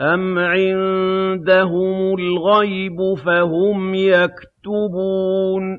أَمْ عِندَهُمُ الْغَيْبُ فَهُمْ يَكْتُبُونَ